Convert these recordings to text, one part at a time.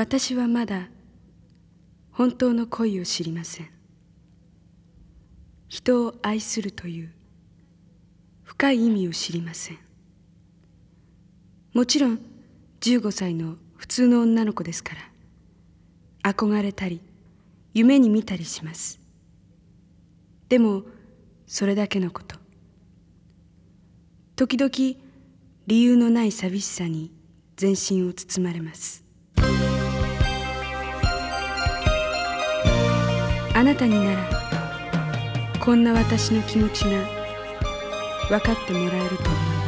私はまだ本当の恋を知りません。人を愛するという深い意味を知りません。もちろん15歳の普通の女の子ですから憧れたり夢に見たりします。でもそれだけのこと。時々理由のない寂しさに全身を包まれます。あなたにならこんな私の気持ちが分かってもらえると思います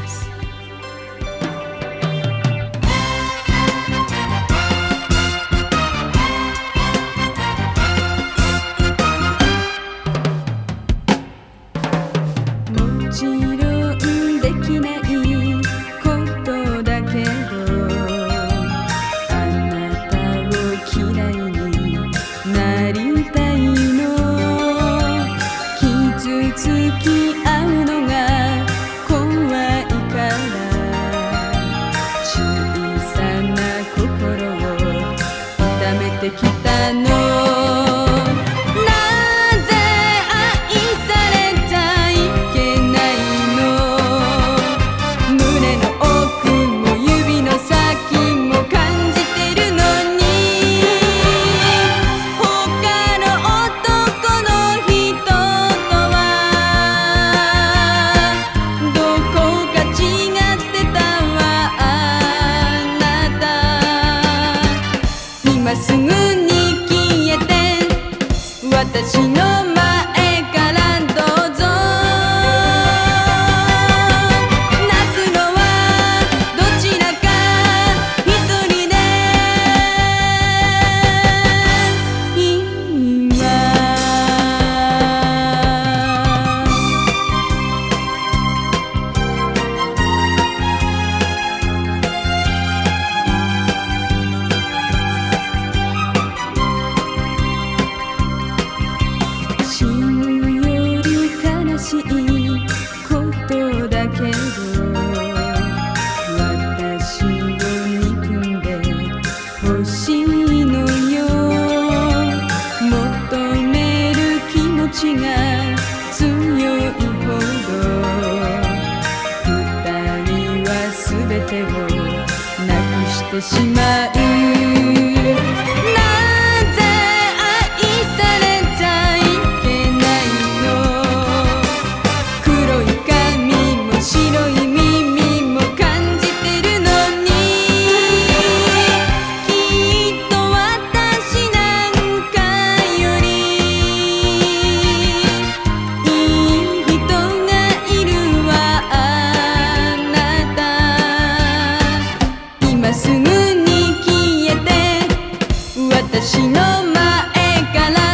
き合うのが怖いから。小さな心を痛めてきたの。すぐに消えて。私のより悲しいことだけど私を憎んで欲しいのよ求める気持ちが強いほど二人は全てをなくしてしまう私の前から